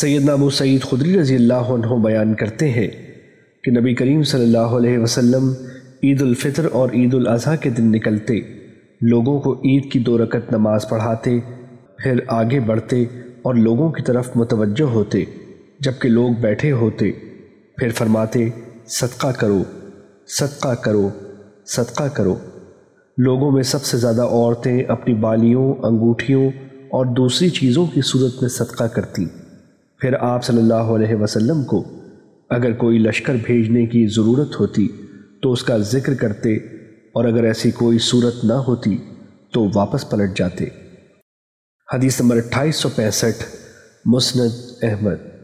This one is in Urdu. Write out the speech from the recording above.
سیدنا ابو سعید خدری رضی اللہ عنہ بیان کرتے ہیں کہ نبی کریم صلی اللہ علیہ وسلم عید الفطر اور عید الاضحیٰ کے دن نکلتے، لوگوں کو عید کی دو رکت نماز پڑھاتے، پھر آگے بڑھتے اور لوگوں کی طرف متوجہ ہوتے، جبکہ لوگ بیٹھے ہوتے، پھر فرماتے، صدقہ کرو صدقہ کرو صدقہ کرو۔ لوگوں میں سب سے زیادہ عورتیں اپنی بالیوں، انگوٹھیوں اور دوسری چیزوں کی صورت میں صدقہ کرتی۔ پھر آپ صلی اللہ علیہ وسلم کو اگر کوئی لشکر بھیجنے کی ضرورت ہوتی تو اس کا ذکر کرتے اور اگر ایسی کوئی صورت نہ ہوتی تو واپس پلٹ جاتے۔ حدیث نمبر اٹھائیس سو پینسٹھ، مسند احمد۔